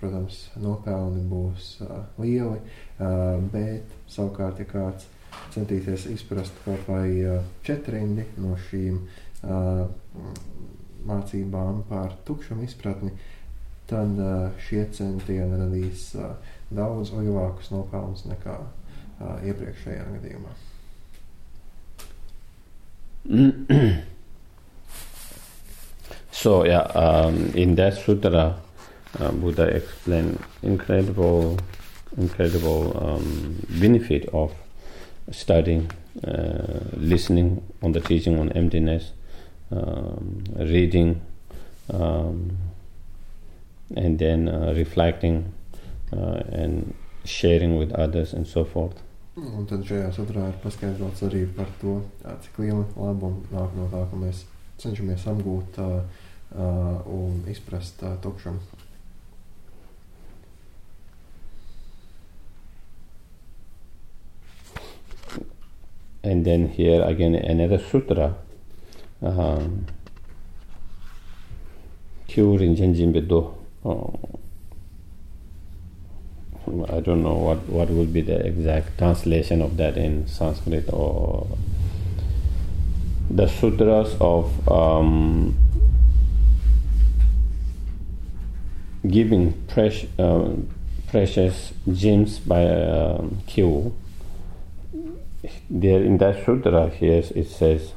protams, nopelni būs uh, lieli, bet savukārt, ja kāds centīsies izprast kaut vai četrindi no šīm mācībām par tukšumu izpratni, tad šie centieni radīs daudz lielākus nopelnus nekā iepriekšējā gadījumā. so yeah, um, in that sutra, uh, Buddha explained incredible, incredible um, benefit of studying, uh, listening on the teaching on emptiness, um, reading, um, and then uh, reflecting uh, and sharing with others and so forth. Un tad šajā sutrā ir paskaidrots arī par to, cik liela labuma nāk no tā, ka mēs cenšamies apgūt uh, uh, un izprast uh, tukšumu. And then here again another sutra. Um, Kyurin Jenjimbedo. I don't know what, what would be the exact translation of that in Sanskrit or the sutras of um, giving precious, uh, precious gems by um, Q there in that sutra here it says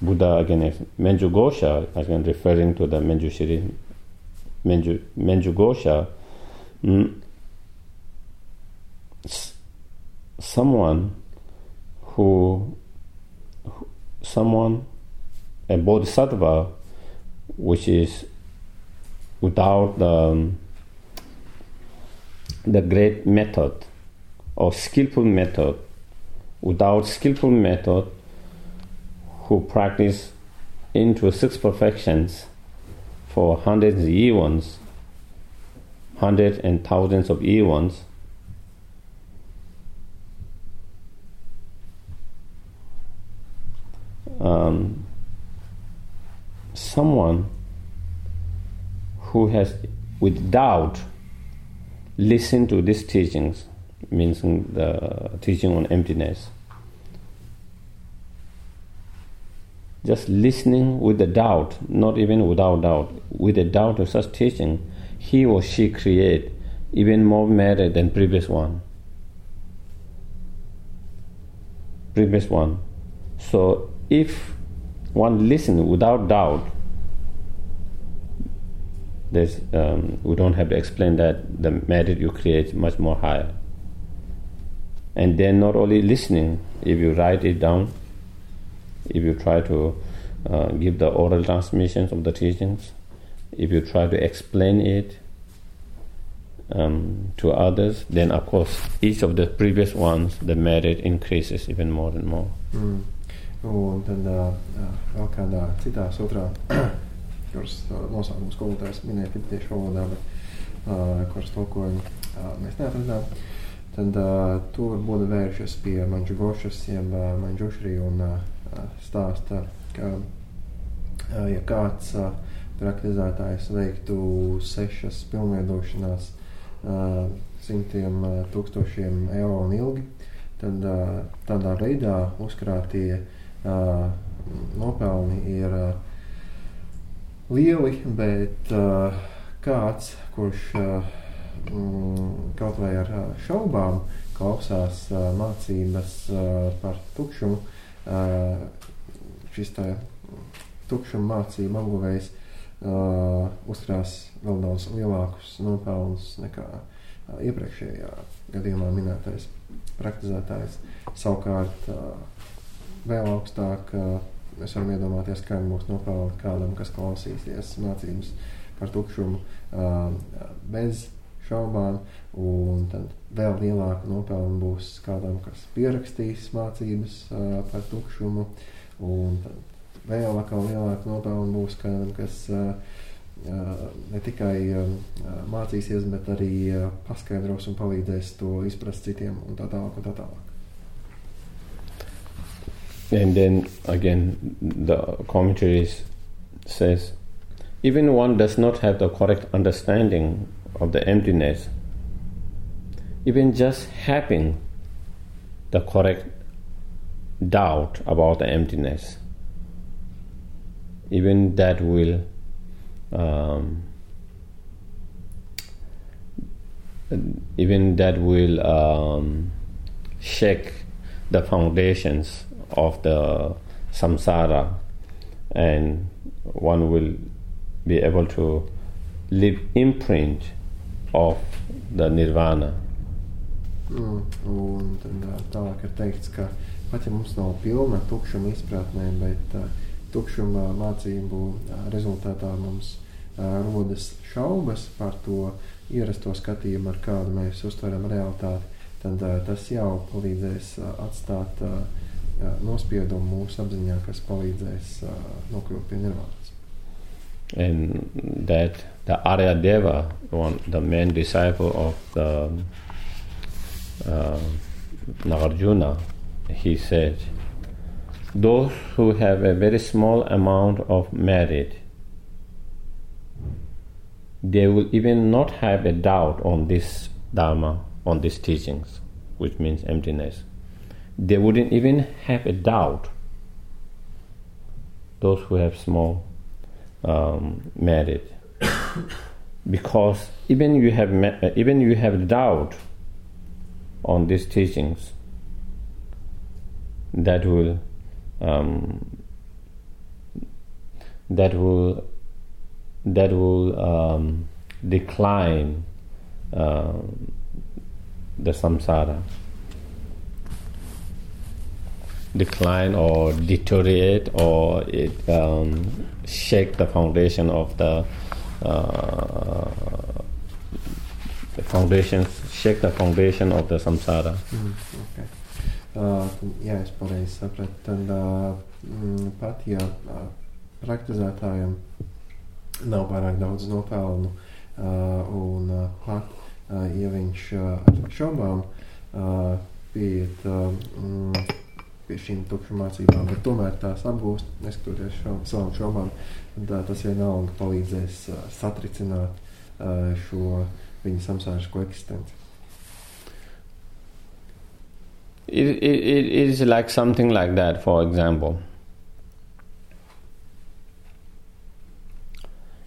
Buddha again is Manjughosha again referring to the Manjushri Menju Gosha. Mm, someone who, who someone a bodhisattva which is without um, the great method or skillful method without skillful method who practice into six perfections for hundreds of eons, hundreds and thousands of eons. Um, someone who has, with doubt, listened to these teachings, means the teaching on emptiness, just listening with the doubt, not even without doubt, with the doubt of such teaching, he or she create even more merit than previous one. Previous one. So if one listen without doubt, there's, um, we don't have to explain that the merit you create much more higher. And then not only listening, if you write it down, if you try to uh, give the oral transmissions of the teachings, if you try to explain it um, to others, then of course each of the previous ones, the merit increases even more and more. Mm. Un tad uh, uh, tad uh, tur būtu vēršas pie Manžugošas, jeb uh, Manžušri un uh, stāsta, ka uh, ja kāds uh, praktizētājs veiktu sešas pilnveidošanās uh, simtiem uh, tūkstošiem eiro un ilgi, tad uh, tādā veidā uzkrātie uh, nopelni ir uh, lieli, bet uh, kāds, kurš uh, kaut vai ar šaubām klausās mācības par tukšumu, šis tā tukšuma mācība apguvējs uzkrās vēl daudz lielākus nopelnus nekā iepriekšējā gadījumā minētais praktizētājs. Savukārt, vēl augstāk mēs varam iedomāties, kā mūs nopelnīt kādam, kas klausīsies mācības par tukšumu bez šaubām, un tad vēl lielāka nopelna būs kādam, kas pierakstīs mācības uh, par tukšumu, un tad vēl lielāka nopelna būs kādam, kas uh, ne tikai mācīsies, bet arī paskaidros un palīdzēs to izprast citiem un tā tālāk. Un tā tālāk. And then again, the commentaries says, even one does not have the correct understanding of the emptiness. Even just having the correct doubt about the emptiness, even that will um, even that will um, shake the foundations of the samsara and one will be able to leave imprint of the nirvana. Mm, un tad tālāk ir teikts, ka pat ja mums nav pilna tukšuma izpratnē, bet uh, tukšuma mācību uh, rezultātā mums uh, rodas šaubas par to ierasto skatījumu, ar kādu mēs uztveram realitāti, tad uh, tas jau palīdzēs uh, atstāt uh, nospiedumu mūsu apziņā, kas palīdzēs uh, nokļūt pie nirvānas. And that the Arya Deva, one, the main disciple of the uh, Nagarjuna, he said, those who have a very small amount of merit, they will even not have a doubt on this Dharma, on these teachings, which means emptiness they wouldn't even have a doubt. Those who have small um, merit, because even you have even you have doubt on these teachings, that will um, that will that will um, decline uh, the samsara. Decline or deteriorate or it um, shake the foundation of the uh, the foundations shake the foundation of the samsara. Mm, okay. Uh, jā, es pareizi sapratu. Tad uh, mm, pat ja uh, praktizētājiem nav pārāk daudz nopelnu, uh, un uh, pat uh, ja viņš uh, ar šaubām uh, pieiet uh, mm, pie šīm tukšumācībām, bet tomēr tās apgūst, neskatoties šo, savām šaubām, tā, tas vienalga palīdzēs uh, satricināt uh, šo viņa samsārisko eksistenci. It, it, it is like something like that, for example.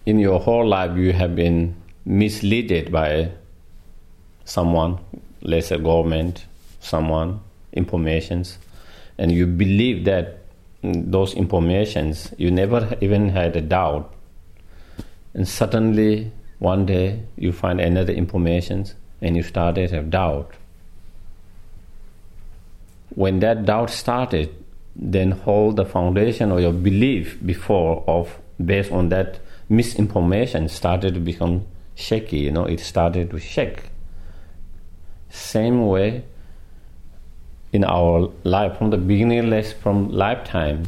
In your whole life, you have been misled by someone, let's say government, someone, informations, and you believe that those informations you never even had a doubt. And suddenly one day you find another information and you started have doubt. When that doubt started then hold the foundation of your belief before of based on that misinformation started to become shaky you know it started to shake. Same way in our life from the beginningless from lifetime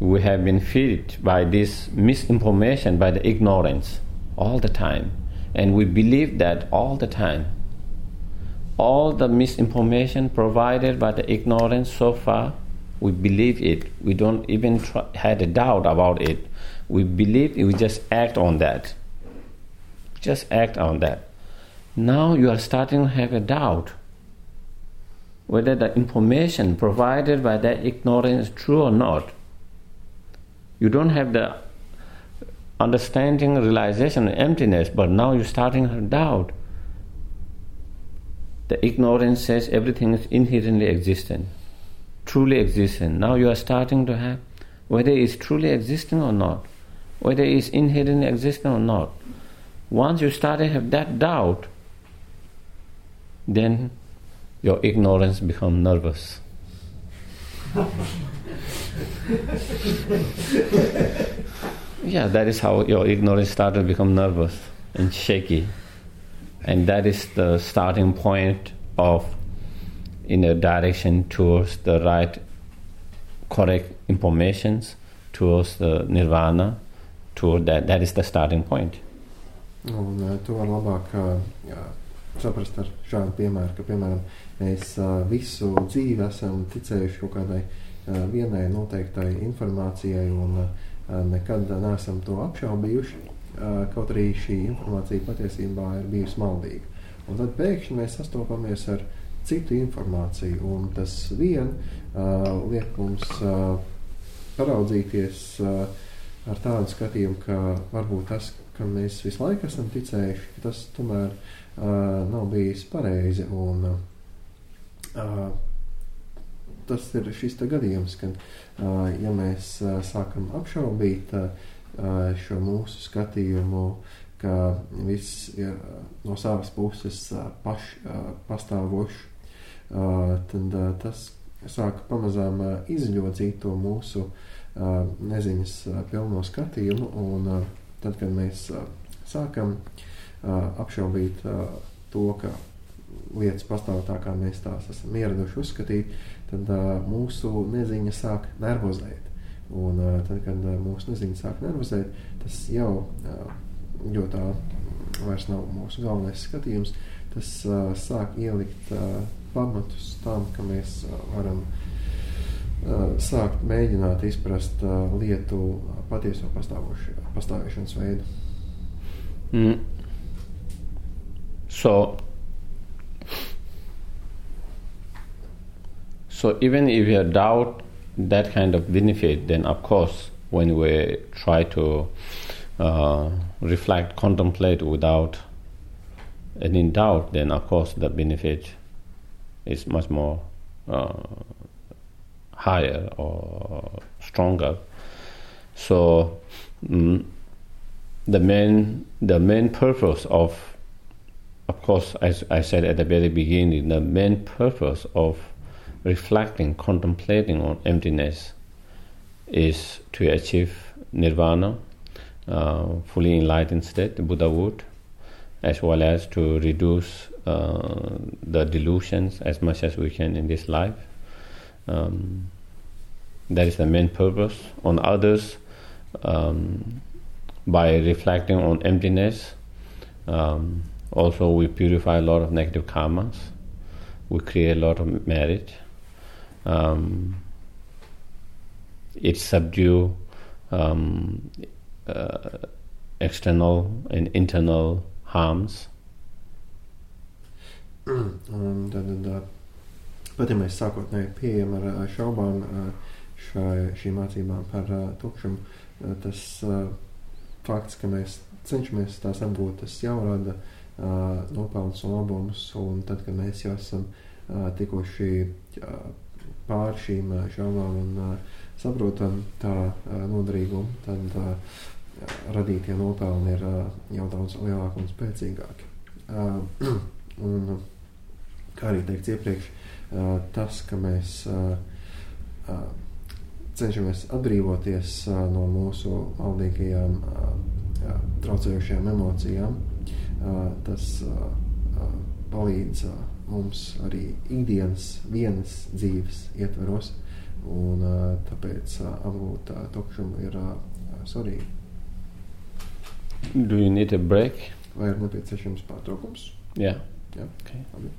we have been fed by this misinformation by the ignorance all the time. And we believe that all the time. All the misinformation provided by the ignorance so far we believe it. We don't even try, had a doubt about it. We believe it, we just act on that. Just act on that. Now you are starting to have a doubt whether the information provided by that ignorance is true or not. You don't have the understanding, realization, emptiness, but now you're starting to doubt. The ignorance says everything is inherently existent, truly existent. Now you are starting to have whether it's truly existing or not, whether it's inherently existing or not. Once you start to have that doubt, then your ignorance become nervous. yeah, that is how your ignorance started to become nervous and shaky. And that is the starting point of in a direction towards the right correct informations towards the nirvana, toward that that is the starting point. Un to saprast ar šādu piemēru, ka, piemēram, mēs visu dzīvi esam ticējuši kaut kādai vienai noteiktai informācijai un nekad neesam to apšaubījuši, kaut arī šī informācija patiesībā ir bijusi maldīga. Un tad pēkšņi mēs sastopamies ar citu informāciju, un tas vien liek mums paraudzīties ar tādu skatījumu, ka varbūt tas, kam mēs visu laiku esam ticējuši, tas tomēr uh, nav bijis pareizi. Un, uh, tas ir šis gadījums, kad uh, ja mēs uh, sākam apšaubīt uh, šo mūsu skatījumu, ka viss ir no savas puses paš, pastāvošs, tad tas sāk pamazām izļodzīt to mūsu neziņas pilno skatījumu. Un, tad, kad mēs sākam apšaubīt to, ka lietas pastāv tā, kā mēs tās esam ieraduši uzskatīt, tad mūsu neziņa sāk nervozēt. Un tad, kad mūsu neziņa sāk nervozēt, tas jau jo tā vairs nav mūsu galvenais skatījums, tas uh, sāk ielikt uh, pamatus tam, ka mēs uh, varam uh, sākt mēģināt izprast uh, lietu patieso pastāvēšanas veidu. Mm. So, so even if you doubt that kind of benefit, then of course, when we try to uh, reflect, contemplate without any doubt, then of course the benefit is much more uh, higher or stronger. So mm, the main the main purpose of of course as I said at the very beginning, the main purpose of reflecting, contemplating on emptiness is to achieve nirvana uh, fully enlightened state, Buddhahood, as well as to reduce uh, the delusions as much as we can in this life. Um, that is the main purpose. On others, um, by reflecting on emptiness, um, also we purify a lot of negative karmas. We create a lot of merit. Um, it subdue um, uh, external and internal harms. Un tad, tad pat ja mēs sākotnēji pieejam ar šaubām šai, šīm mācībām par tukšumu, tas fakts, ka mēs cenšamies tās apgūt, tas jau rada nopelnus un labumus, un tad, kad mēs jau esam tikuši pāri šīm šaubām un saprotam tā noderīgumu, tad radītie nopelni ir jau daudz lielāki un spēcīgāki. un, kā arī teikts iepriekš, tas, ka mēs cenšamies atbrīvoties no mūsu maldīgajām, traucējošajām emocijām, tas palīdz mums arī ikdienas vienas dzīves ietveros, un tāpēc apgūt tukšumu ir svarīgi. Do you need a break? Vai ir nepieciešams pārtraukums? Yeah. Jā. Okay. Labi.